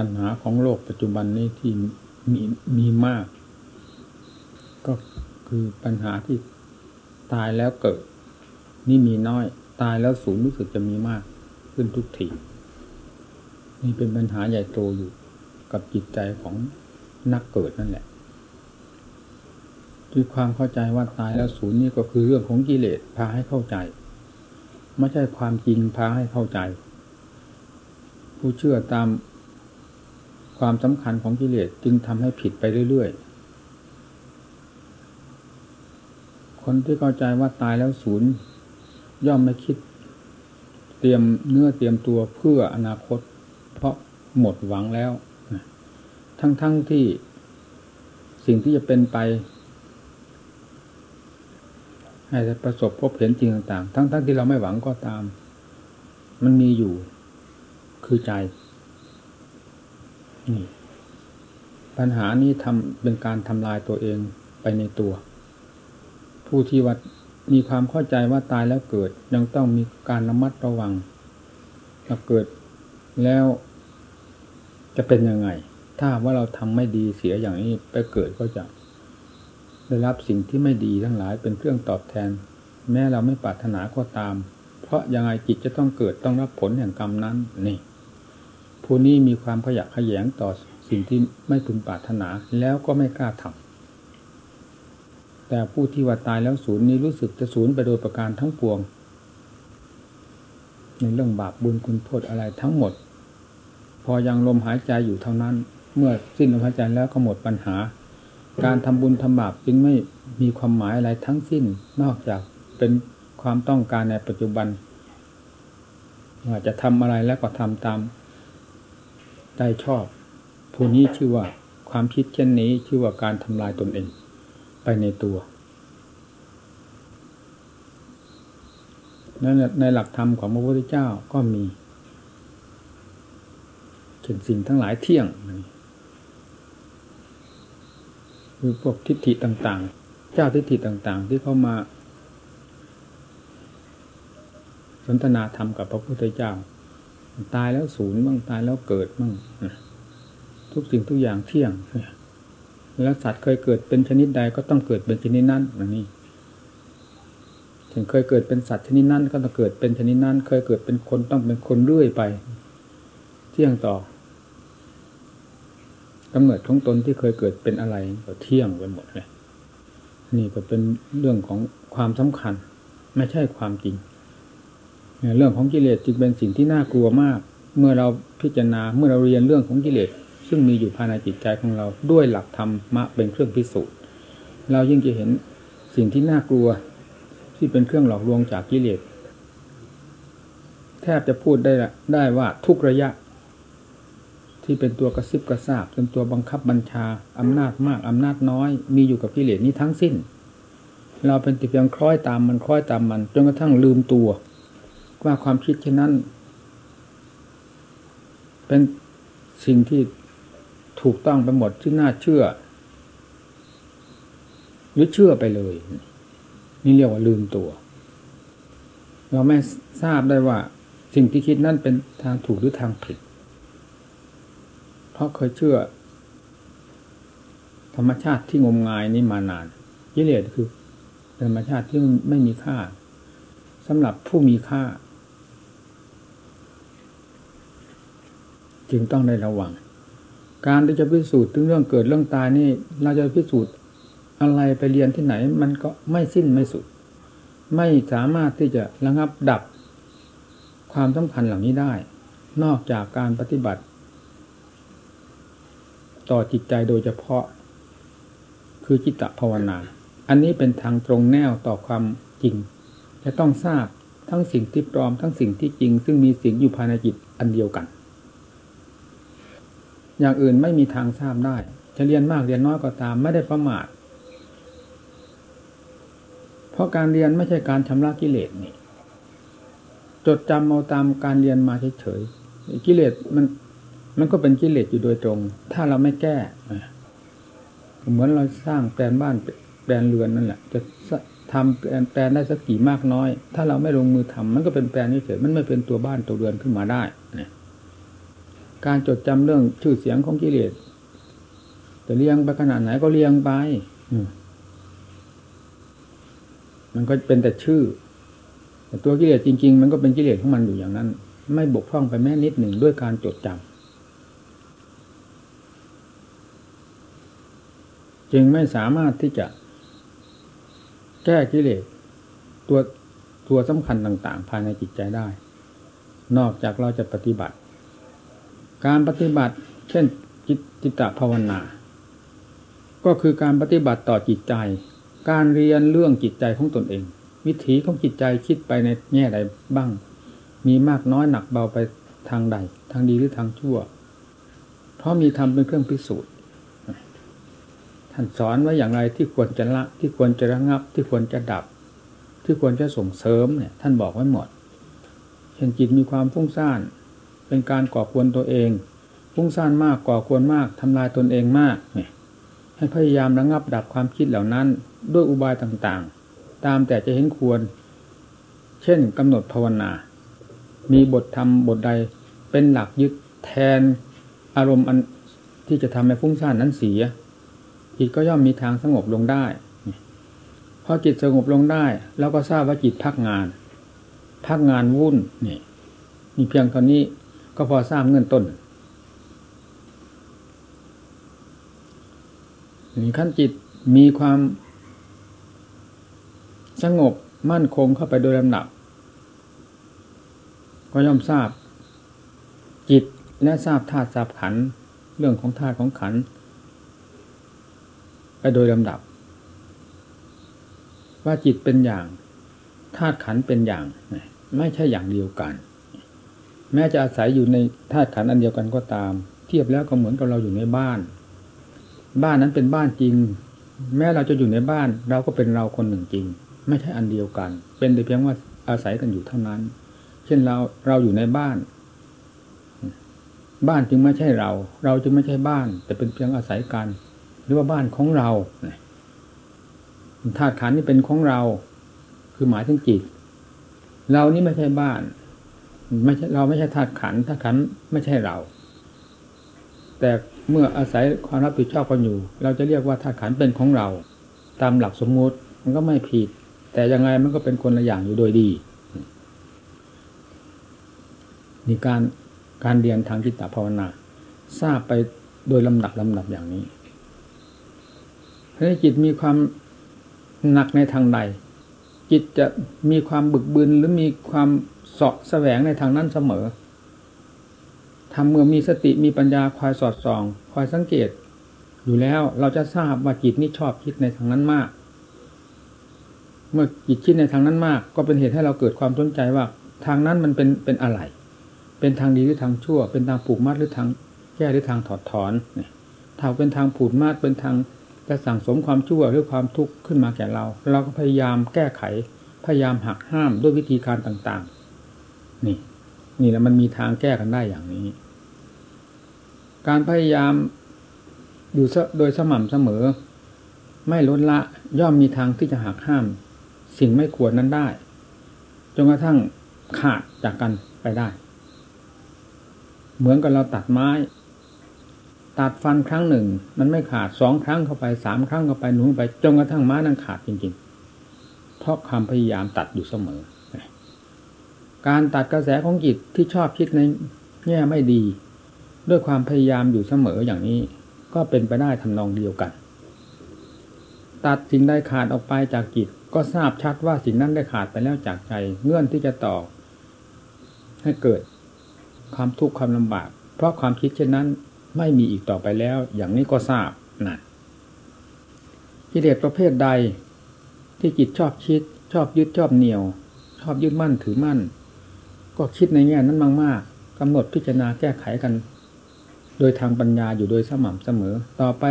ปัญหาของโลกปัจจุบันนี้ที่มีมีมาก ก็คือปัญหาที่ตายแล้วเกิด นี่มีน้อย ตายแล้วสูญรู้สึกจะมีมาก ขึ้นทุกทีนี่เป็นปัญหาใหญ่โตอยู่กับจิตใจของนักเกิดนั่นแหละด้วยความเข้าใจว่าตายแล้วศูนย์นี่ก็คือเรื่องของกิเลสพาให้เข้าใจ ไม่ใช่ความจริงพาให้เข้าใจ ผู้เชื่อตาม ความสำคัญของกิเลสจึงทำให้ผิดไปเรื่อยๆ คนที่เข้าใจว่าตายแล้วศูนย์ย่อมไม่คิด เตรียมเนื้อเตรียมตัวเพื่ออนาคต เพราะหมดหวังแล้ว ทั้งๆทที่สิ่งที่จะเป็นไป ให้ประสบพบเห็นจริงต่างๆ ทั้งๆทที่เราไม่หวังก็ตาม มันมีอยู่คือใจ ปัญหานี้ทำเป็นการทำลายตัวเองไปในตัว ผู้ที่ว่ามีความเข้าใจว่าตายแล้วเกิด ยังต้องมีการระมัดระวังถ้าเกิดแล้วจะเป็นยังไง ถ้าว่าเราทำไม่ดีเสียอย่างนี้ไปเกิดก็จะได้รับสิ่งที่ไม่ดีทั้งหลายเป็นเครื่องตอบแทน แม้เราไม่ปรารถนาก็ตาม เพราะยังไงจิตจะต้องเกิดต้องรับผลแห่งกรรมนั้นนี่ ผู้นี้มีความขยะขยงต่อสิ่งที่ไม่พึงปรารถนาแล้วก็ไม่กล้าทำแต่ผู้ที่ว่าตายแล้วศูนย์นี้รู้สึกจะศูนย์ไปโดยประการทั้งปวง ในเรื่องบาปบุญคุณโทษอะไรทั้งหมด พอยังลมหายใจอยู่เท่านั้น เมื่อสิ้นลมหายใจแล้วก็หมดปัญหา การทำบุญทำบาปจึงไม่มีความหมายอะไรทั้งสิ้นนอกจากเป็นความต้องการในปัจจุบันว่าจะทำอะไรแล้วก็ทำตาม ใจชอบ ผู้นี้ชื่อว่าความคิดเช่นนี้ชื่อว่าการทำลายตนเอง ไปในตัวนั้นในหลักธรรมของพระพุทธเจ้าก็มีเช่นสิ่งทั้งหลายเที่ยงคือพวกทิฏฐิต่างๆ เจ้าทิฏฐิต่างๆ ที่เข้ามา สนทนาธรรมกับพระพุทธเจ้า ตายแล้วศูนย์บ้างตายแล้วเกิดบ้างทุกสิ่งทุกอย่างเที่ยงแล้วสัตว์เคยเกิดเป็นชนิดใดก็ต้องเกิดเป็นชนิดนั้นอย่างนี้ถึงเคยเกิดเป็นสัตว์ชนิดนั้นก็ต้องเกิดเป็นชนิดนั้น เคยเกิดเป็นคนต้องเป็นคนเรื่อยไป เที่ยงต่อกำเนิดของตนที่เคยเกิดเป็นอะไรก็เที่ยงไปหมดเลยนี่ก็เป็นเรื่องของความสำคัญ ไม่ใช่ความจริง เรื่องของกิเลสจึงเป็นสิ่งที่น่ากลัวมาก เมื่อเราพิจารณาเมื่อเราเรียนเรื่องของกิเลสซึ่งมีอยู่ภายในจิตใจของเราด้วยหลักธรรมะเป็นเครื่องพิสูจน์เรายิ่งจะเห็นสิ่งที่น่ากลัวที่เป็นเครื่องหลอกลวงจากกิเลสแทบจะพูดได้ได้ว่าทุกระยะ ที่เป็นตัวกระซิบกระซาบเป็นตัวบังคับบัญชาอำนาจมากอำนาจน้อย มีอยู่กับกิเลสนี้ทั้งสิ้น เราเป็นติเพียงคล้อยตามมันคล้อยตามมันจนกระทั่งลืมตัว ว่าความคิดเช่นนั้น เป็นสิ่งที่ถูกต้องไปหมดที่น่าเชื่อหรือเชื่อไปเลย นี่เรียกว่าลืมตัว เราไม่ทราบได้ว่า สิ่งที่คิดนั่นเป็นทางถูกหรือทางผิด เพราะเคยเชื่อ ธรรมชาติที่งมงายนี้มานานยิเลสคือธรรมชาติที่ไม่มีค่าสำหรับผู้มีค่า จึงต้องได้ระวัง การที่จะพิสูจน์ถึงเรื่องเกิดเรื่องตายนี่ เราจะพิสูจน์อะไรไปเรียนที่ไหน มันก็ไม่สิ้นไม่สุด ไม่สามารถที่จะระงับดับความสำคัญเหล่านี้ได้ นอกจากการปฏิบัติ ต่อจิตใจโดยเฉพาะ คือจิตตภาวนา อันนี้เป็นทางตรงแนวต่อความจริง จะต้องทราบทั้งสิ่งที่ปลอมทั้งสิ่งที่จริง ซึ่งมีสิ่งอยู่ภายในจิตอันเดียวกัน อย่างอื่นไม่มีทางทราบได้ จะเรียนมากเรียนน้อยก็ตาม ไม่ได้ประมาทเพราะการเรียนไม่ใช่การชำระกิเลสนี่ จดจำเอาตามการเรียนมาเฉยๆกิเลสมัน มันก็เป็นกิเลสอยู่โดยตรง ถ้าเราไม่แก้เหมือนเราสร้างแปลนบ้านแปลนเรือนนั่นแหละ จะทำแปลนแปลนได้สักกี่มากน้อย ถ้าเราไม่ลงมือทำมันก็เป็นแปลนเฉยมันไม่เป็นตัวบ้านตัวเรือนขึ้นมาได้ การจดจำเรื่องชื่อเสียงของกิเลสจะเลี้ยงไปขนาดไหนก็เลี้ยงไปมันก็เป็นแต่ชื่อ แต่ตัวกิเลสจริง ๆ มันก็เป็นกิเลสของมันอยู่อย่างนั้น ไม่บกพร่องไปแม้นิดหนึ่งด้วยการจดจำจึงไม่สามารถที่จะ แก้กิเลสตัวตัวสำคัญต่าง ๆ ภายในจิตใจได้ นอกจากเราจะปฏิบัติ การปฏิบัติ เช่นจิตจิตภาวนา ก็คือการปฏิบัติต่อจิตใจ การเรียนเรื่องจิตใจของตนเอง วิถีของจิตใจคิดไปในแง่ใดบ้าง มีมากน้อยหนักเบาไปทางใด ทางดีหรือทางชั่ว เพราะมีธรรมเป็นเครื่องพิสูจน์ท่านสอนว่าอย่างไรที่ควรจะละที่ควรจะระงับ ที่ควรจะดับ ที่ควรจะส่งเสริมเนี่ย ท่านบอกไว้หมดเช่นจิตมีความฟุ้งซ่าน เป็นการก่อควรตัวเองฟุ้งซ่านมากก่อควรมากทำลายตนเองมากเนี่ยให้พยายามระงับดับความคิดเหล่านั้น ด้วยอุบายต่างๆ ตามแต่จะเห็นควร เช่นกำหนดภาวนา มีบทธรรมบทใดเป็นหลักยึดแทนอารมณ์อันที่จะทำให้ฟุ้งซ่านนั้นเสียจิตก็ย่อมมีทางสงบลงได้พอจิตสงบลงได้ แล้วก็ทราบว่าจิตพักงาน พักงานวุ่นนี่มีเพียงเท่านี้ ก็พอทราบเงื่อนต้นนี่ขั้นจิตมีความสงบมั่นคงเข้าไปโดยลำดับ ก็ย่อมทราบ จิตและทราบธาตุทราบขัน เรื่องของธาตุของขัน ไปโดยลำดับ ว่าจิตเป็นอย่างธาตุขันเป็นอย่าง ไม่ใช่อย่างเดียวกัน แม้จะอาศัยอยู่ในธาตุขันอันเดียวกันก็ตาม เทียบแล้วก็เหมือนกับเราอยู่ในบ้าน บ้านนั้นเป็นบ้านจริง แม้เราจะอยู่ในบ้าน เราก็เป็นเราคนหนึ่งจริง ไม่ใช่อันเดียวกัน เป็นแต่เพียงว่าอาศัยกันอยู่เท่านั้น เช่นเราเราอยู่ในบ้าน บ้านจึงไม่ใช่เรา เราจึงไม่ใช่บ้าน แต่เป็นเพียงอาศัยกัน หรือว่าบ้านของเราธาตุขันนี่เป็นของเรา คือหมายถึงจิตเรานี่ไม่ใช่บ้าน ไม่ใช่เราไม่ใช่ธาตุขันธาตุขันไม่ใช่เรา แต่เมื่ออาศัยความรับผิดชอบกันอยู่ เราจะเรียกว่าธาตุขันเป็นของเรา ตามหลักสมมติมันก็ไม่ผิด แต่ยังไงมันก็เป็นคนละอย่างอยู่โดยดีนี่การการเรียนทางจิตตภาวนา ทราบไปโดยลำดับลำดับอย่างนี้ให้จิตมีความหนักในทางใดจิตจะมีความบึกบึนหรือมีความ สาะแสวงในทางนั้นเสมอทำเมื่อมีสติมีปัญญาคอยสอดส่อง คอยสังเกต อยู่แล้วเราจะทราบว่าจิตนี้ชอบคิดในทางนั้นมาก เมื่อจิตคิดในทางนั้นมาก ก็เป็นเหตุให้เราเกิดความสนใจว่า ทางนั้นมันเป็นเป็นอะไร เป็นทางดีหรือทางชั่ว เป็นทางผูกมัดหรือทางแก้หรือทางถอดถอนเนี่ยถ้าเป็นทางผูกมัดเป็นทางจะสั่งสมความชั่วหรือความทุกข์ขึ้นมาแก่เรา เราก็พยายามแก้ไข พยายามหักห้ามด้วยวิธีการต่างๆ นี่ นี่แหละมันมีทางแก้กันได้อย่างนี้ การพยายามอยู่โดยสม่ำเสมอ ไม่ลดละย่อมมีทางที่จะหักห้าม สิ่งไม่ควรนั้นได้จนกระทั่งขาดจากกันไปได้ เหมือนกับเราตัดไม้ ตัดฟันครั้งหนึ่ง มันไม่ขาดสองครั้งเข้าไปสามครั้งเข้าไปหนุนไปจนกระทั่งม้านั้นขาดจริงๆเพราะความพยายามตัดอยู่เสมอ การตัดกระแสของจิตที่ชอบคิดในแง่ไม่ดี ด้วยความพยายามอยู่เสมออย่างนี้ ก็เป็นไปได้ทำนองเดียวกัน ตัดสิ่งใดขาดออกไปจากจิตก็ทราบชัดว่าสิ่งนั้นได้ขาดไปแล้วจากใจเงื่อนที่จะต่อ ให้เกิดความทุกข์ความลำบาก เพราะความคิดเช่นนั้นไม่มีอีกต่อไปแล้ว อย่างนี้ก็ทราบนะกิเลสประเภทใดที่จิตชอบคิด ชอบยึดชอบเหนียว ชอบยึดมั่นถือมั่น ก็คิดในแง่นั้นมากๆกำหนดพิจารณาแก้ไขกัน โดยทางปัญญาอยู่โดยสม่ำเสมอ ต่อไป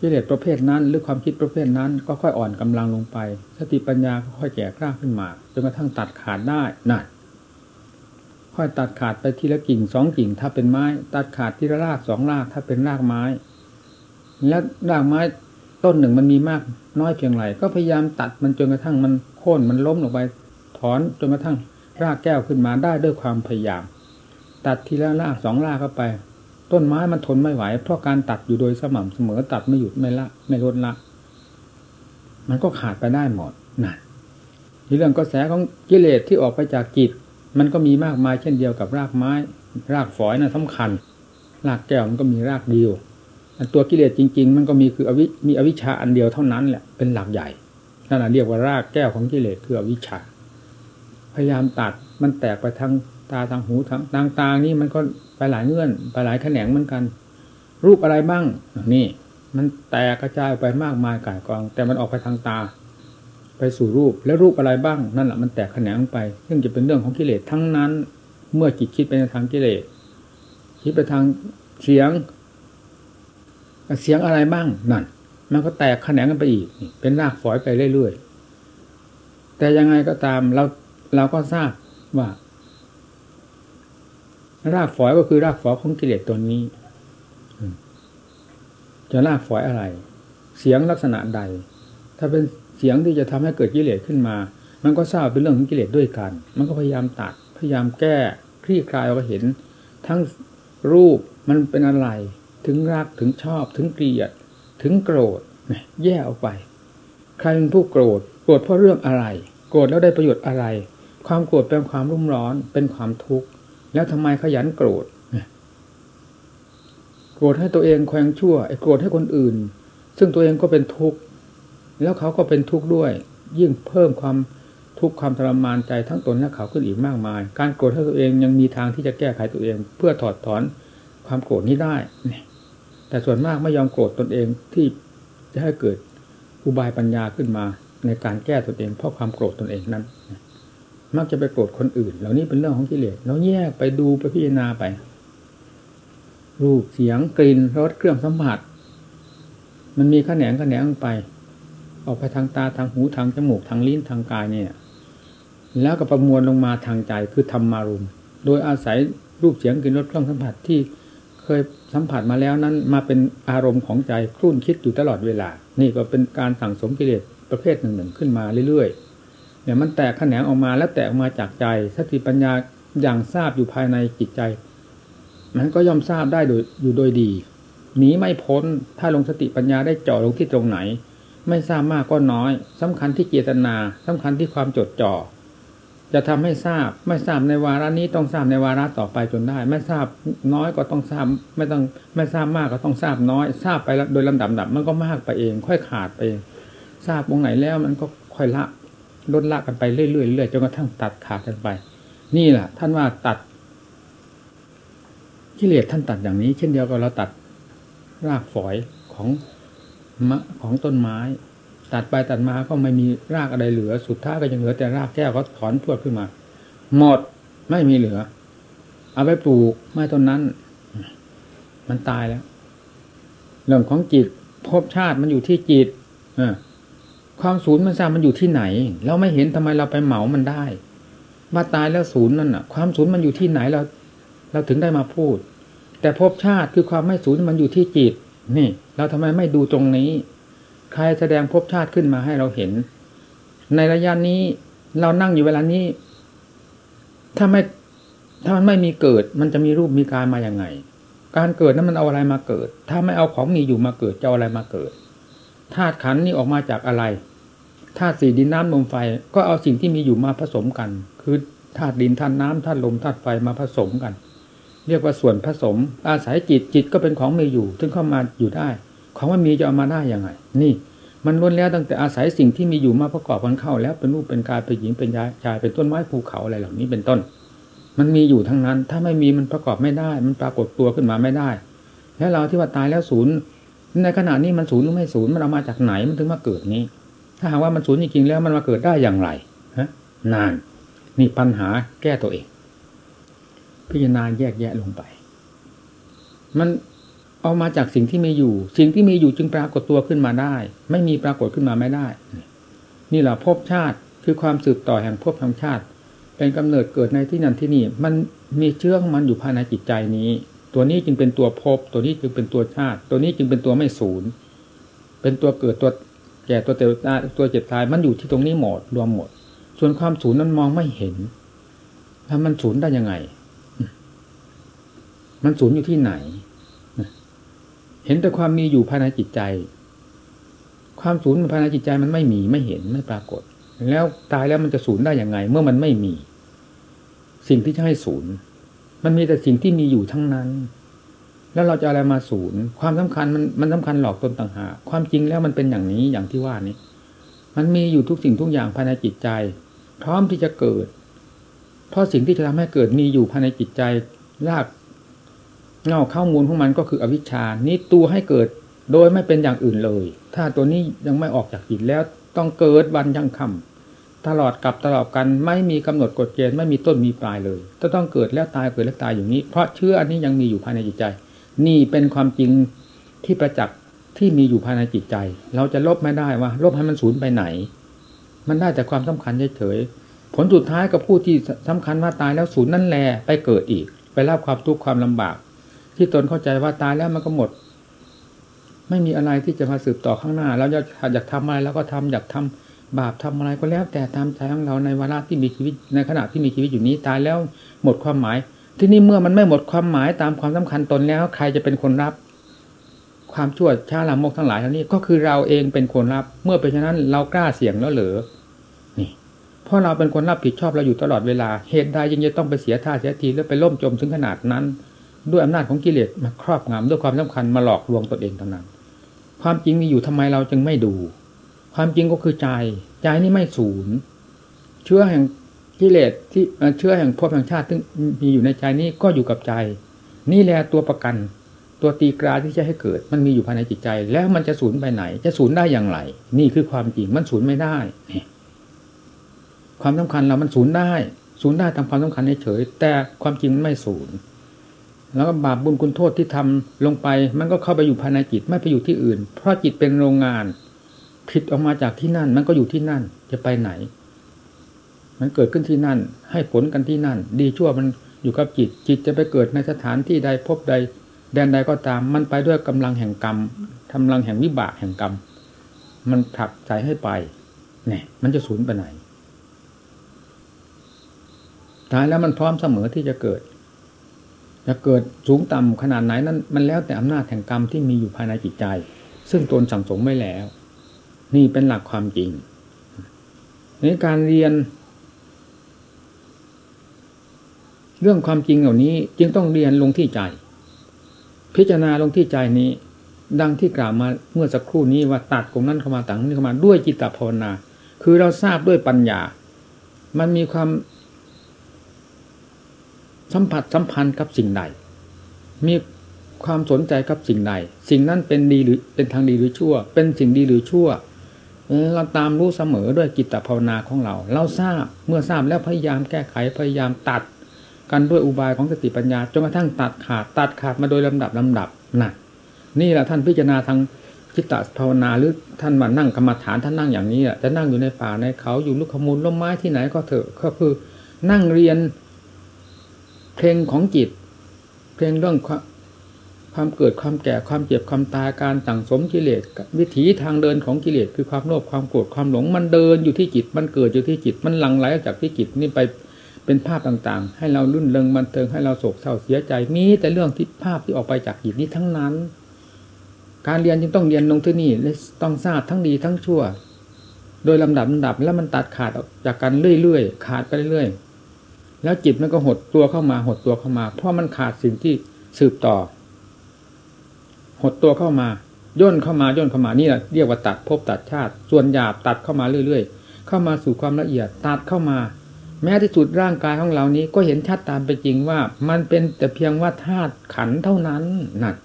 กิเลสประเภทนั้น หรือความคิดประเภทนั้น ก็ค่อยอ่อนกำลังลงไป สติปัญญาก็ค่อยแก่กล้าขึ้นมาจนกระทั่งตัดขาดได้นั่นค่อยตัดขาดไปทีละกิ่งสองกิ่งถ้าเป็นไม้ ตัดขาดทีละรากสองรากถ้าเป็นรากไม้ และรากไม้ต้นหนึ่งมันมีมากน้อยเพียงไรก็พยายามตัดมันจนกระทั่งมันโค่นมันล้มลงไป ถอนจนกระทั่งรากแก้วขึ้นมาได้ด้วยความพยายาม ตัดทีละรากสองรากเข้าไป ต้นไม้มันทนไม่ไหว เพราะการตัดอยู่โดยสม่ำเสมอตัดไม่หยุดไม่ละ ไม่ลดละ มันก็ขาดไปได้หมดนั่นเรื่องกระแสของกิเลสที่ออกไปจากจิต มันก็มีมากมายเช่นเดียวกับรากไม้ รากฝอยนะ่ะสำคัญ รากแก้วมันก็มีรากเดียวตัวกิเลสจริง ๆ มันก็มีคืออวิมีอวิชชาอันเดียวเท่านั้นแหละเป็นหลักใหญ่นั่นแหะเรียกว่ารากแก้วของกิเลสคืออวิชชา พยายามตัดมันแตกไปทางตาทางหูทางทางตานี่มันก็ไปหลายเงื่อน ไปหลายแขนงเหมือนกัน รูปอะไรบ้างนี่ มันแตกกระจายไปมากมายก่ายกอง แต่มันออกไปทางตา ไปสู่รูปแล้วรูปอะไรบ้างนั่นแหละมันแตกแขนงไป ซึ่งจะเป็นเรื่องของกิเลสทั้งนั้น เมื่อจิตคิดไปในทางกิเลสคิดไปทางเสียง เสียงอะไรบ้างนั่นมันก็แตกแขนงกันไปอีก เป็นรากฝอยไปเรื่อยๆแต่ยังไงก็ตามเรา เราก็ทราบว่ารากฝอยก็คือรากฝอยของกิเลสตัวนี้จะรากฝอยอะไร เสียงลักษณะใด ถ้าเป็นเสียงที่จะทำให้เกิดกิเลสขึ้นมา มันก็ทราบเป็นเรื่องของกิเลสด้วยกัน มันก็พยายามตัด พยายามแก้คลี่คลายเราเห็น ทั้งรูปมันเป็นอะไร ถึงรักถึงชอบ ถึงเกลียด ถึงโกรธแยกออกไป ใครเป็นผู้โกรธ โกรธเพราะเรื่องอะไร โกรธแล้วได้ประโยชน์อะไร ความโกรธเป็นความรุ่มร้อนเป็นความทุกข์แล้วทำไมขยันโกรธโกรธให้ตัวเองแขวงชั่วไอ้โกรธให้คนอื่น ซึ่งตัวเองก็เป็นทุกข์แล้วเขาก็เป็นทุกข์ด้วย ยิ่งเพิ่มความทุกข์ความทรมานใจทั้งตนและเขาขึ้นอีกมากมาย การโกรธให้ตัวเองยังมีทางที่จะแก้ไขตัวเอง เพื่อถอดถอนความโกรธนี้ได้แต่ส่วนมากไม่ยอมโกรธตนเองที่จะให้เกิดอุบายปัญญาขึ้นมา ในการแก้ตนเองเพราะความโกรธตนเองนั้น มักจะไปโกรธคนอื่น เหล่านี้เป็นเรื่องของกิเลสเราแยกไปดูไปพิจารณาไป รูปเสียงกลิ่นรสเครื่องสัมผัส มันมีขแขนงขแขนงไป ออกไปทางตาทางหูทางจมูกทางลิ้นทางกายเนี่ย แล้วก็ประมวลลงมาทางใจคือธรรมารุม โดยอาศัยรูปเสียงกลิ่นรสเครื่องสัมผัสที่เคยสัมผัสมาแล้วนั้นมาเป็นอารมณ์ของใจครุ่นคิดอยู่ตลอดเวลา นี่ก็เป็นการสั่งสมกิเลสประเภทหนึ่งหนึ่งขึ้นมาเรื่อยๆ เนี่ยมันแตกแขนงออกมาแล้วแตกออกมาจากใจสติปัญญาอย่างทราบอยู่ภายในจิตใจ มันก็ย่อมทราบได้โดยอยู่โดยดีหนีไม่พ้นถ้าลงสติปัญญาได้เจาะลงที่ตรงไหน ไม่ทราบมากก็น้อยสำคัญที่เจตนาสำคัญที่ความจดจ่อจะทำให้ทราบไม่ทราบในวาระนี้ต้องทราบในวาระต่อไปจนได้ ไม่ทราบน้อยก็ต้องทราบ ไม่ต้องไม่ทราบมากก็ต้องทราบน้อย ทราบไปโดยลำดับดับมันก็มากไปเอง ค่อยขาดไปเองทราบวงไหนแล้วมันก็ค่อยละ ลดละกันไปเรื่อยๆเรื่อยจนกระทั่งตัดขาดกันไป นี่แหละท่านว่าตัดกิเลสท่านตัดอย่างนี้ เช่นเดียวกับเราตัดรากฝอยของมะของต้นไม้ ตัดไปตัดมาก็ไม่มีรากอะไรเหลือ สุดท้ายก็ยังเหลือแต่รากแก้วก็ถอนพวดขึ้นมา หมดไม่มีเหลือ เอาไปปลูกไม้ต้นนั้น มันตายแล้วเรื่องของจิตภพชาติมันอยู่ที่จิตอ ความศูนย์มันทราบมันอยู่ที่ไหน เราไม่เห็นทำไมเราไปเหมามันได้ ว่าตายแล้วศูนย์นั่นอะ ความศูนย์มันอยู่ที่ไหนเรา เราถึงได้มาพูด แต่ภพชาติคือความไม่ศูนย์มันอยู่ที่จิต นี่ เราทำไมไม่ดูตรงนี้ ใครแสดงภพชาติขึ้นมาให้เราเห็น ในระยะนี้เรานั่งอยู่เวลานี้ ถ้าไม่ถ้ามันไม่มีเกิด มันจะมีรูปมีการมาอย่างไง การเกิดนั้นมันเอาอะไรมาเกิด ถ้าไม่เอาของมีอยู่มาเกิดจะเอาอะไรมาเกิด ธาตุขันนี้ออกมาจากอะไรธาตุสี่ดินน้ำลมไฟ ก็เอาสิ่งที่มีอยู่มาผสมกัน คือธาตุดินธาตุน้ำธาตุลมธาตุไฟมาผสมกัน เรียกว่าส่วนผสม อาศัยจิตจิตก็เป็นของมีอยู่ ซึ่งเข้ามาอยู่ได้ ของมันมีจะเอามาได้ยังไง นี่ มันล้วนแล้วตั้งแต่อาศัยสิ่งที่มีอยู่มาประกอบกันเข้า แล้วเป็นรูปเป็นกายเป็นหญิงเป็นชายเป็นต้นไม้ภูเขาอะไรเหล่านี้เป็นต้น มันมีอยู่ทั้งนั้น ถ้าไม่มีมันประกอบไม่ได้ มันปรากฏตัวขึ้นมาไม่ได้ แล้วเราที่ว่าตายแล้วศูนย์ ในขณะนี้มันศูนย์หรือไม่ศูนย์มันเอามาจากไหนมันถึงมาเกิดนี้ ถ้าหากว่ามันศูนย์จริงๆแล้วมันมาเกิดได้อย่างไรฮะนาน นี่ปัญหาแก้ตัวเอง พิจารณาแยกแยะลงไป มันเอามาจากสิ่งที่มีอยู่ สิ่งที่มีอยู่จึงปรากฏตัวขึ้นมาได้ ไม่มีปรากฏขึ้นมาไม่ได้ นี่แหละภพชาติคือความสืบต่อแห่งภพแห่งชาติ เป็นกำเนิดเกิดในที่นั้นที่นี่ มันมีเชื้อของมันอยู่ภายในจิตใจนี้ ตัวนี้จึงเป็นตัวภพตัวนี้จึงเป็นตัวชาติ ตัวนี้จึงเป็นตัวไม่ศูนย์เป็นตัวเกิดตัวแก่ตัวเตตาตัวเจ็บตายมันอยู่ที่ตรงนี้หมดรวมหมด ส่วนความศูนย์นั้นมองไม่เห็นถ้ามันศูนย์ได้ยังไง มันศูนย์อยู่ที่ไหน เห็นแต่ความมีอยู่ภายในจิตใจ ความศูนย์ภายในจิตใจมันไม่มีไม่เห็นไม่ปรากฏ แล้วตายแล้วมันจะศูนย์ได้ย่างไง เมื่อมันไม่มี สิ่งที่จะให้ศูนย์ มันมีแต่สิ่งที่มีอยู่ทั้งนั้น แล้วเราจะอะไรมาศูนย์ความสำคัญมันมันสำคัญหลอกตนต่างหากความจริงแล้วมันเป็นอย่างนี้อย่างที่ว่านี้ มันมีอยู่ทุกสิ่งทุกอย่างภายในจิตใจ พร้อมที่จะเกิด เพราะสิ่งที่จะทำให้เกิดมีอยู่ภายในจิตใจรากเงาข้ามูลของมันก็คืออวิชชานี้ตัวให้เกิดโดยไม่เป็นอย่างอื่นเลย ถ้าตัวนี้ยังไม่ออกจากจิตแล้วต้องเกิดวันยังคำ ตลอดกับตลอดกันไม่มีกำหนดกฎเกณฑ์ไม่มีต้นมีปลายเลยจะต้องเกิดแล้วตายเกิดแล้วตายอย่างนี้ เพราะเชื่ออันนี้ยังมีอยู่ภายในจิตใจ นี่เป็นความจริงที่ประจักษ์ที่มีอยู่ภายในจิตใจ เราจะลบไม่ได้ว่าลบให้มันสูญไปไหน มันได้แต่ความสำคัญเฉยๆผลสุดท้ายกับผู้ที่สำคัญว่าตายแล้วสูญนั่นแหละไปเกิดอีก ไปรับความทุกข์ความลำบาก ที่ตนเข้าใจว่าตายแล้วมันก็หมด ไม่มีอะไรที่จะมาสืบต่อข้างหน้าเราจะอยากทำอะไรเราก็ทำอยากทำ บาปทำอะไรก็แล้วแต่ตามใจของเราในเวลาที่มีชีวิตในขณะที่มีชีวิตอยู่นี้ตายแล้วหมดความหมาย ที่นี่เมื่อมันไม่หมดความหมายตามความสำคัญตนแล้ว ใครจะเป็นคนรับ ความชั่วช้าลามกทั้งหลายทั้งนี้ก็คือเราเองเป็นคนรับ เมื่อเป็นฉะนั้นเรากล้าเสี่ยงแล้วเหรอนี่เพราะเราเป็นคนรับผิดชอบเราอยู่ตลอดเวลาเหตุใดยังจะต้องไปเสียท่าเสียทีแล้วไปล่มจมถึงขนาดนั้น ด้วยอำนาจของกิเลสมาครอบงำด้วยความสำคัญมาหลอกลวงตนเองทั้งนั้น ความจริงมีอยู่ทำไมเราจึงไม่ดู ความจริงก็คือใจ ใจนี่ไม่สูญเชื้อแห่งกิเลสที่เชื้อแห่งภพแห่งชาติที่มีอยู่ในใจนี้ก็อยู่กับใจ นี่แหละตัวประกัน ตัวตีกราที่จะให้เกิด มันมีอยู่ภายในจิตใจ แล้วมันจะสูญไปไหน จะสูญได้อย่างไร นี่คือความจริงมันสูญไม่ได้นี่ความสำคัญเรามันสูญได้สูญได้ตามความสำคัญเฉยแต่ความจริงมันไม่สูญแล้วก็บาปบุญคุณโทษที่ทำลงไป มันก็เข้าไปอยู่ภายในจิตไม่ไปอยู่ที่อื่น เพราะจิตเป็นโรงงาน ผิดออกมาจากที่นั่น มันก็อยู่ที่นั่น จะไปไหน มันเกิดขึ้นที่นั่น ให้ผลกันที่นั่น ดีชั่วมันอยู่กับจิต จิตจะไปเกิดในสถานที่ใดพบใด แดนใดก็ตาม มันไปด้วยกำลังแห่งกรรมกำลังแห่งวิบากแห่งกรรม มันผลักใจให้ไป เนี่ย มันจะสูญไปไหนตายแล้วมันพร้อมเสมอที่จะเกิด จะเกิดสูงต่ำขนาดไหนนั้น มันแล้วแต่อำนาจแห่งกรรมที่มีอยู่ภายในจิตใจ ซึ่งตนสั่งสมไม่แล้ว นี่เป็นหลักความจริง ในการเรียน เรื่องความจริงเหล่านี้จึงต้องเรียนลงที่ใจ พิจารณาลงที่ใจนี้ ดังที่กล่าวมาเมื่อสักครู่นี้ว่าตัดตรงนั้นเข้ามาต่างนี้เข้ามาด้วยจิตตภาวนา คือเราทราบด้วยปัญญา มันมีความสัมผัสสัมพันธ์กับสิ่งใด มีความสนใจกับสิ่งใด สิ่งนั้นเป็นดีหรือเป็นทางดีหรือชั่ว เป็นสิ่งดีหรือชั่ว เราตามรู้เสมอด้วยกิตตภาวนาของเรา เราทราบเมื่อทราบแล้วพยายามแก้ไขพยายามตัด กันด้วยอุบายของสติปัญญาจนกระทั่งตัดขาด ตัดขาดมาโดยลำดับลำดับน่ะนี่แหละท่านพิจารณาทางจิตตภาวนาหรือท่านมานั่งกรรมฐานท่านนั่งอย่างนี้จะนั่งอยู่ในป่าในเขาอยู่ลูกขมูลล้มไม้ที่ไหนก็เถอะก็คือนั่งเรียนเพลงของจิต เพลงเรื่อง ความเกิดความแก่ความเจ็บความตายการสั่งสมกิเลสวิถีทางเดินของกิเลสคือความโลภความโกรธความหลงมันเดินอยู่ที่จิต มันเกิดอยู่ที่จิต มันหลั่งไหลออกจากที่จิตนี่ไปเป็นภาพต่างๆ ให้เราลุ่นเริงบันเทิงให้เราโศกเศร้าเสียใจมีแต่เรื่องที่ภาพที่ออกไปจากจิตนี้ทั้งนั้น การเรียนจึงต้องเรียนลงที่นี่และต้องทราบทั้งดีทั้งชั่ว โดยลำดับลำดับแล้วมันตัดขาดออกจากกันเรื่อยๆขาดไปเรื่อยๆแล้วจิตมันก็หดตัวเข้ามาหดตัวเข้ามา เพราะมันขาดสิ่งที่สืบต่อ หดตัวเข้ามาย่นเข้ามาย่นเข้ามานี่แหละเรียกว่าตัดภพตัดชาติ ส่วนหยาบตัดเข้ามาเรื่อย ๆ เข้ามาสู่ความละเอียดตัดเข้ามา แม้ที่สุดร่างกายของเรานี้ก็เห็นชัดตามไปจริงว่า มันเป็นแต่เพียงว่าธาตุขันเท่านั้นนั่น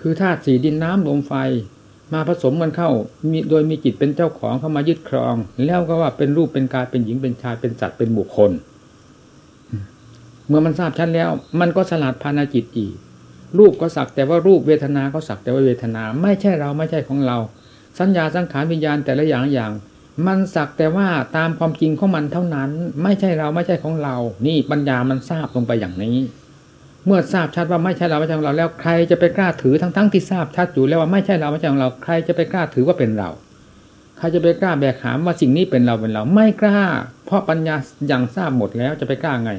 คือธาตุสีดินน้ำลมไฟ มาผสมกันเข้ามีโดยมีจิตเป็นเจ้าของเข้ามายึดครอง แล้วก็ว่าเป็นรูปเป็นกายเป็นหญิงเป็นชายเป็นสัตว์เป็นบุคคล เมื่อมันทราบชัดแล้ว มันก็สลัดภายในจิตอีก รูปก็สักแต่ว่ารูปเวทนาก็สักแต่ว่าเวทนา ไม่ใช่เราไม่ใช่ของเรา สัญญาสังขารวิญญาณแต่ละอย่างอย่าง มันสักแต่ว่าตามความจริงของมันเท่านั้น ไม่ใช่เราไม่ใช่ของเรา นี่ปัญญามันทราบลงไปอย่างนี้ เมื่อทราบชัดว่าไม่ใช่เราไม่ใช่ของเราแล้วใครจะไปกล้าถือทั้งทั้งที่ทราบชัดอยู่แล้วว่าไม่ใช่เราไม่ใช่ของเรา ใครจะไปกล้าถือว่าเป็นเราใครจะไปกล้าแบกหามว่าสิ่งนี้เป็นเราเป็นเรา ไม่กล้า เพราะปัญญาอย่างทราบหมดแล้วจะไปกล้าไง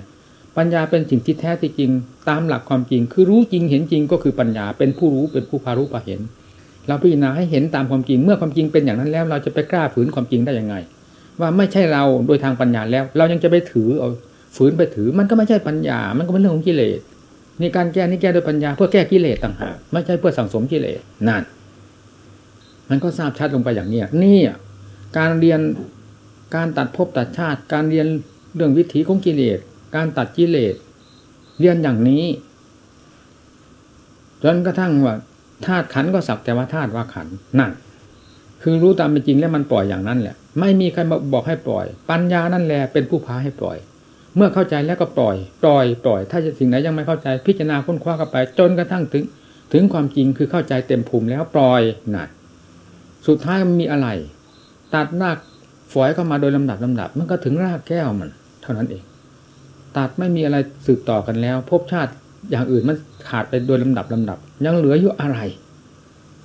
ปัญญาเป็นสิ่งที่แท้ที่จริง ตามหลักความจริง คือรู้จริงเห็นจริงก็คือปัญญาเป็นผู้รู้เป็นผู้พารู้พาเห็น เราพิจารณาให้เห็นตามความจริง เมื่อความจริงเป็นอย่างนั้นแล้ว เราจะไปกล้าฝืนความจริงได้ยังไง ว่าไม่ใช่เราโดยทางปัญญาแล้ว เรายังจะไปถือเอาฝืนไปถือ มันก็ไม่ใช่ปัญญา มันก็เป็นเรื่องของกิเลสนี่การแก้นี่แก้โดยปัญญาเพื่อแก้กิเลสต่างหากไม่ใช่เพื่อสังสมกิเลสนั่นมันก็ทราบชัดลงไปอย่างนี้นี่การเรียนการตัดภพตัดชาติ การเรียนเรื่องวิถีของกิเลส การตัดกิเลสเรียนอย่างนี้ จนกระทั่งว่าธาตุขันก็สักแต่ว่าธาตุว่าขันนั่นคือรู้ตามเป็นจริงแล้วมันปล่อยอย่างนั้นแหละ ไม่มีใครมาบอกให้ปล่อย ปัญญานั่นแหละเป็นผู้พาให้ปล่อย เมื่อเข้าใจแล้วก็ปล่อย ปล่อยปล่อย ถ้าสิ่งไหนยังไม่เข้าใจ พิจารณาค้นคว้าเข้าไป จนกระทั่งถึง ถึงความจริงคือเข้าใจเต็มภูมิแล้วปล่อยนั่นสุดท้ายมันมีอะไร ตัดรากฝอยเข้ามาโดยลำดับลำดับ มันก็ถึงรากแก้วมัน เท่านั้นเอง ตัดไม่มีอะไรสืบต่อกันแล้วภพชาติอย่างอื่นมันขาดไปโดยลำดับลำดับ ยังเหลืออยู่อะไร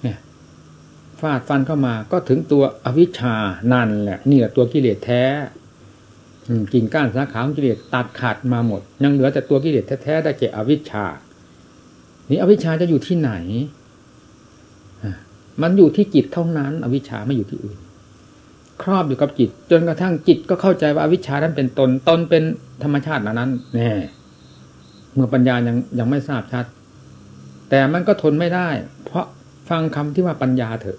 เนี่ยฟาดฟันเข้ามาก็ถึงตัวอวิชชานั่นแหละนี่แหละตัวกิเลสแท้กิ่งก้านสาขาของกิเลสตัดขาดมาหมด ยังเหลือแต่ตัวกิเลสแท้ๆได้แก่อวิชชา นี่อวิชชาจะอยู่ที่ไหนมันอยู่ที่จิตเท่านั้น อวิชชาไม่อยู่ที่อื่น ครอบอยู่กับจิต จนกระทั่งจิตก็เข้าใจว่าอวิชชานั้นเป็นตนตนเป็นธรรมชาตินั้นแน่เมื่อปัญญายังยังไม่ทราบชัด แต่มันก็ทนไม่ได้ เพราะฟังคำที่ว่าปัญญาเถอะ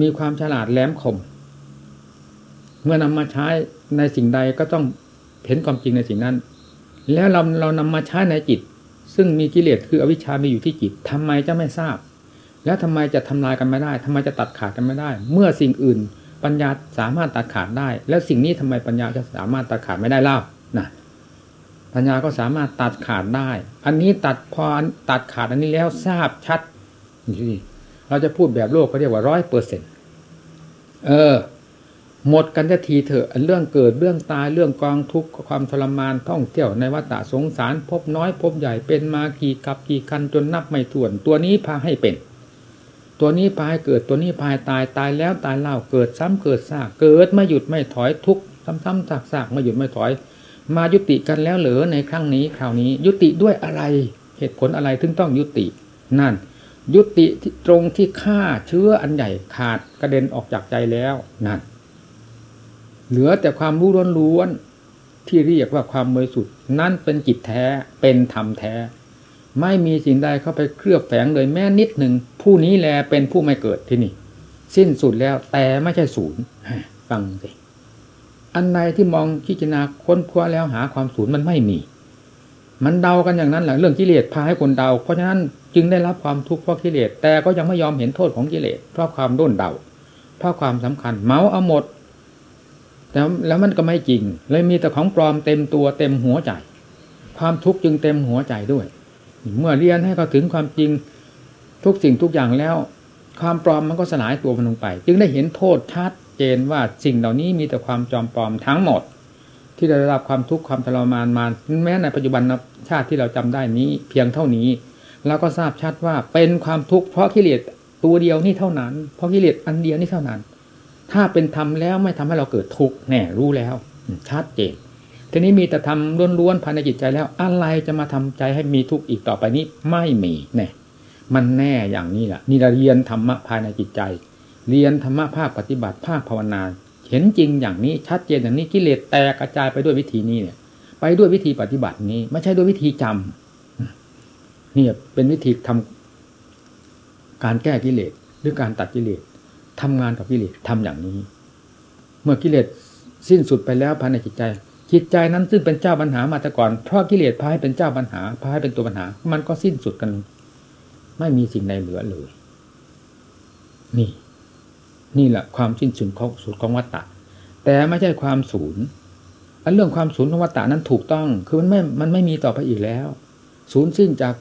มีความฉลาดแหลมคม เมื่อนำมาใช้ในสิ่งใดก็ต้องเห็นความจริงในสิ่งนั้น แล้วเราเรานำมาใช้ในจิต ซึ่งมีกิเลสคืออวิชชามีอยู่ที่จิตทำไมจะไม่ทราบ แล้วทำไมจะทำลายกันไม่ได้ทำไมจะตัดขาดกันไม่ได้ เมื่อสิ่งอื่น ปัญญาสามารถตัดขาดได้ แล้วสิ่งนี้ทำไมปัญญาจะสามารถตัดขาดไม่ได้เล่านะปัญญาก็สามารถตัดขาดได้ อันนี้ตัดพอตัดขาดอันนี้แล้วทราบชัดนี่เราจะพูดแบบโลกเขาเรียกว่าร้อยเปอร์เซ็นต์เออ หมดกันจะทีเถอะเรื่องเกิดเรื่องตายเรื่องกองทุกข์ความทรมานท่องเที่ยวในวัฏสงสาร พบน้อยพบใหญ่เป็นมากี่กับกี่คันจนนับไม่ถ้วน ตัวนี้พาให้เป็น ตัวนี้พายเกิดตัวนี้พายตายตายแล้วตายเล่าเกิดซ้ำเกิดซากเกิดไม่หยุดไม่ถอยทุกซ้ำๆซากซากไม่หยุดไม่ถอย มายุติกันแล้วเหลือในครั้งนี้คราวนี้ ยุติด้วยอะไรเหตุผลอะไรถึงต้องยุติ นั่น ยุติตรงที่ฆ่าเชื้ออันใหญ่ขาดกระเด็นออกจากใจแล้วนั่นเหลือแต่ความรู้ล้วนๆที่เรียกว่าความบริสุทธิ์นั่นเป็นจิตแท้เป็นธรรมแท้ ไม่มีสิ่งใดเข้าไปเคลือบแฝงเลยแม้นิดหนึ่งผู้นี้แลเป็นผู้ไม่เกิดที่นี่ สิ้นสุดแล้วแต่ไม่ใช่ศูนย์ฟังสิอันใดที่มองพิจารณาค้นคว้าแล้วหาความศูนย์มันไม่มี มันเดากันอย่างนั้นแหละเรื่องกิเลสพาให้คนเดา เพราะฉะนั้นจึงได้รับความทุกข์เพราะกิเลสแต่ก็ยังไม่ยอมเห็นโทษของกิเลสเพราะความด้นเดา เพราะความสำคัญเมาเอาหมดแต่แล้วมันก็ไม่จริง เลยมีแต่ของปลอมเต็มตัวเต็มหัวใจ ความทุกข์จึงเต็มหัวใจด้วย เมื่อเรียนให้เขาถึงความจริงทุกสิ่งทุกอย่างแล้ว ความปลอมมันก็สลายตัวมันลงไป จึงได้เห็นโทษชัดเจนว่าสิ่งเหล่านี้มีแต่ความจอมปลอมทั้งหมด ที่ได้รับความทุกข์ความทรมานมาแม้ในปัจจุบันชาติที่เราจำได้นี้เพียงเท่านี้เราก็ทราบชัดว่าเป็นความทุกข์เพราะกิเลสตัวเดียวนี่เท่านั้น เพราะกิเลสอันเดียวนี่เท่านั้น ถ้าเป็นธรรมแล้วไม่ทำให้เราเกิดทุกข์แน่รู้แล้ว ชัดเจน ทีนี้มีแต่ทำล้วนๆภายในจิตใจแล้ว อะไรจะมาทำใจให้มีทุกข์อีกต่อไปนี้ไม่มีแน่มันแน่อย่างนี้แหละนี่เราเรียนธรรมะภายในจิตใจ เรียนธรรมะภาคปฏิบัติภาคภาวนา เห็นจริงอย่างนี้ชัดเจนอย่างนี้กิเลสแตกกระจายไปด้วยวิธีนี้เนี่ย ไปด้วยวิธีปฏิบัตินี้ ไม่ใช่ด้วยวิธีจำนี่เป็นวิธีทำการแก้กิเลสหรือการตัดกิเลสทำงานกับกิเลสทำอย่างนี้ เมื่อกิเลสสิ้นสุดไปแล้วภายในจิตใจ จิตใจนั้นซึ่งเป็นเจ้าปัญหามาแต่ก่อน เพราะกิเลสพาให้เป็นเจ้าปัญหาพาให้เป็นตัวปัญหา มันก็สิ้นสุดกัน ไม่มีสิ่งใดเหลือเลย นี่ นี่แหละความสิ้นสุดของสุดของวัตตะ แต่ไม่ใช่ความศูนย์อันเรื่องความศูนย์ของวัตตะนั้นถูกต้อง คือมันไม่ มันไม่มีต่อไปอีกแล้ว ศูนย์สิ้นจาก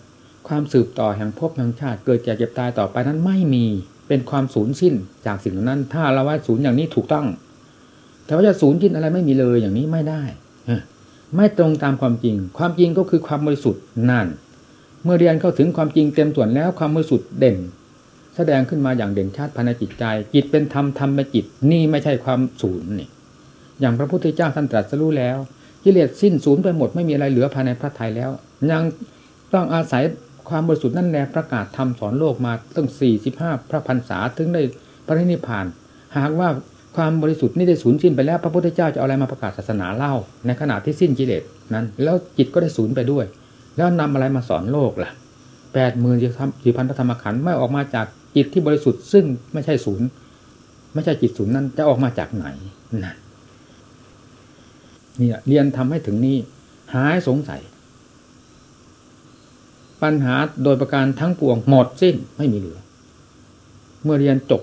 ความสืบต่อแห่งภพแห่งชาติ เกิดแก่เก็บตายต่อไปนั้นไม่มี เป็นความศูนย์สิ้นจากสิ่งนั้น ถ้าเราว่าศูนย์อย่างนี้ถูกต้อง แต่ว่าจะศูนย์กินอะไรไม่มีเลยอย่างนี้ไม่ได้ไม่ตรงตามความจริง ความจริงก็คือความบริสุทธิ์นั่น เมื่อเรียนเข้าถึงความจริงเต็มส่วนแล้วความบริสุทธิ์เด่น แสดงขึ้นมาอย่างเด่นชัดภายในจิตใจ จิตเป็นธรรมธรรมเป็นจิต นี่ไม่ใช่ความศูนย์นี่อย่างพระพุทธเจ้าท่านตรัสรู้แล้วกิเลสสิ้นสูญไปหมดไม่มีอะไรเหลือภายในพระทัยแล้ว ยังต้องอาศัยความบริสุทธิ์นั่นแหละประกาศธรรมสอนโลกมาตั้งสี่สิบห้าพระพรรษาถึงได้พระนิพพาน หากว่า ความบริสุทธิ์นี่ได้สูญสิ้นไปแล้วพระพุทธเจ้าจะเอาอะไรมาประกาศศาสนาเล่า ในขณะที่สิ้นกิเลสนั้น แล้วจิตก็ได้สูญไปด้วย แล้วนำอะไรมาสอนโลกล่ะแปดหมื่นสี่พันธรรมขันธ์ไม่ออกมาจากจิตที่บริสุทธิ์ซึ่งไม่ใช่ศูนย์ไม่ใช่จิตศูนย์นั้นจะออกมาจากไหนนั่นนี่เรียนทำให้ถึงนี้หายสงสัย ปัญหาโดยประการทั้งปวงหมดสิ้นไม่มีเหลือ เมื่อเรียนจบ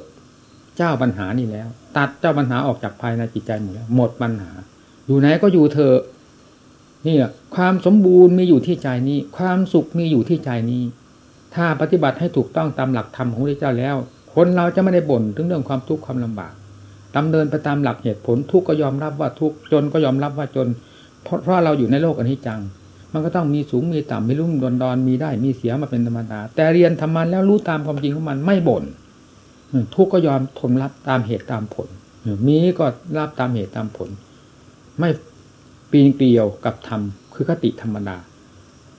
เจ้าปัญหานี่แล้ว ตัดเจ้าปัญหาออกจากภายในจิตใจหมดแล้วหมดปัญหา อยู่ไหนก็อยู่เถอะนี่ความสมบูรณ์มีอยู่ที่ใจนี้ ความสุขมีอยู่ที่ใจนี้ ถ้าปฏิบัติให้ถูกต้องตามหลักธรรมของพระเจ้าแล้ว คนเราจะไม่ได้บ่นถึงเรื่องความทุกข์ความลำบากดำเนินไปตามหลักเหตุผลทุกข์ก็ยอมรับว่าทุกข์จนก็ยอมรับว่าจน เพราะเพราะเราอยู่ในโลกอันนี้จัง มันก็ต้องมีสูงมีต่ำมีรุ่มดอนดอนมีได้มีเสียมาเป็นธรรมดาแต่เรียนธรรมันแล้วรู้ตามความจริงของมันไม่บ่น ทุกข์ก็ยอมทนรับตามเหตุตามผลมีก็รับตามเหตุตามผล ไม่ปีนเกลียวกับธรรมคือคติธรรมดา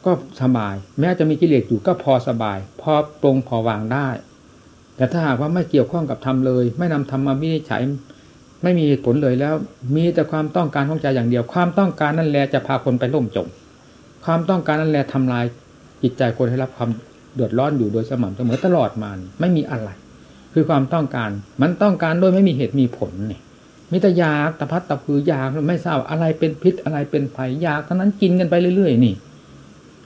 ก็สบาย แม้จะมีกิเลสอยู่ก็พอสบาย พอตรงพอวางได้ แต่ถ้าหากว่าไม่เกี่ยวข้องกับธรรมเลย ไม่นำธรรมมาวินิจฉัยไม่มีผลเลยแล้ว มีแต่ความต้องการของใจอย่างเดียว ความต้องการนั่นแหละจะพาคนไปล่มจม ความต้องการนั่นแหละทำลายจิตใจคนให้รับความเดือดร้อนอยู่โดยสม่ำเสมอตลอดมาไม่มีอะไร คือความต้องการ มันต้องการโดยไม่มีเหตุมีผลเนี่ยมิตรยาตะพัดตะพือยากไม่ทราบอะไรเป็นพิษอะไรเป็นภัยยากทั้งนั้นกินกันไปเรื่อยๆ นี่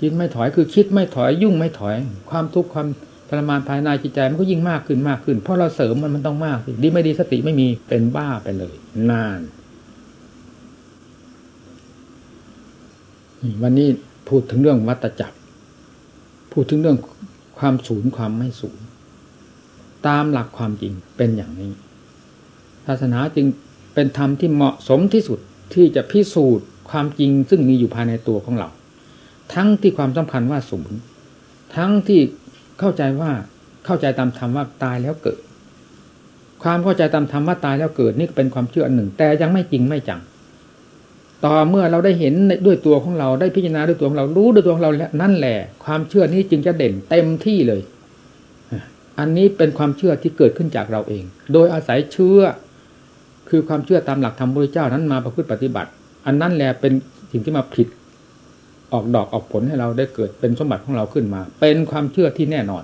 กินไม่ถอยคือคิดไม่ถอยยุ่งไม่ถอย ความทุกข์ความทรมานภายในจิตใจมันก็ยิ่งมากขึ้นมากขึ้น เพราะเราเสริมมันมันต้องมากดีไม่ดีสติไม่มีเป็นบ้าไปเลยนานวันนี้พูดถึงเรื่องวัตจักรพูดถึงเรื่องความสูญความไม่สูญ ตามหลักความจริงเป็นอย่างนี้ ศาสนาจึงเป็นธรรมที่เหมาะสมที่สุดที่จะพิสูจน์ความจริงซึ่งมีอยู่ภายในตัวของเรา ทั้งที่ความสำคัญว่าสูญทั้งที่เข้าใจว่าเข้าใจตามธรรมว่าตายแล้วเกิด ความเข้าใจตามธรรมว่าตายแล้วเกิดนี่เป็นความเชื่ออันหนึ่ง แต่ยังไม่จริงไม่จังต่อเมื่อเราได้เห็นด้วยตัวของเราได้พิจารณาด้วยตัวของเรารู้ด้วยตัวของเราแล้วนั่นแหละ ความเชื่อนี้จึงจะเด่นเต็มที่เลย อันนี้เป็นความเชื่อที่เกิดขึ้นจากเราเอง โดยอาศัยเชื่อ คือความเชื่อตามหลักธรรมพระเจ้านั้นมาประพฤติปฏิบัติ อันนั้นแหละเป็นสิ่งที่มาผิด ออกดอกออกผลให้เราได้เกิดเป็นสมบัติของเราขึ้นมา เป็นความเชื่อที่แน่นอน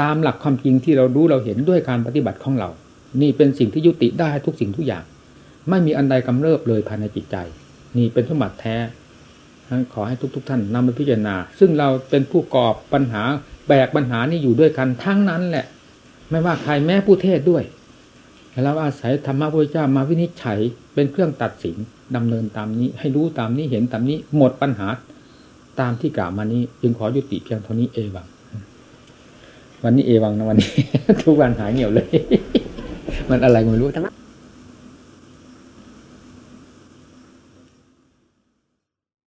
ตามหลักความจริงที่เรารู้เราเห็นด้วยการปฏิบัติของเรา นี่เป็นสิ่งที่ยุติได้ทุกสิ่งทุกอย่าง ไม่มีอันใดกำเริบเลยภายในจิตใจ นี่เป็นสมบัติแท้ขอให้ทุก ๆทท่านนำไปพิจารณา ซึ่งเราเป็นผู้กอบปัญหา แบกปัญหานี้อยู่ด้วยกันทั้งนั้นแหละ ไม่ว่าใครแม้ผู้เทศด้วยแล้วอาศัยธรรมะพระเจ้ามาวินิจฉัยเป็นเครื่องตัดสินดำเนินตามนี้ ให้รู้ตามนี้เห็นตามนี้หมดปัญหาตามที่กล่าวมานี้ จึงขอยุติเพียงเท่านี้เอวัง วันนี้เอวังนะวันนี้ ทุกวันหายเหนียวเลย มันอะไรไม่รู้ทั้งนั้น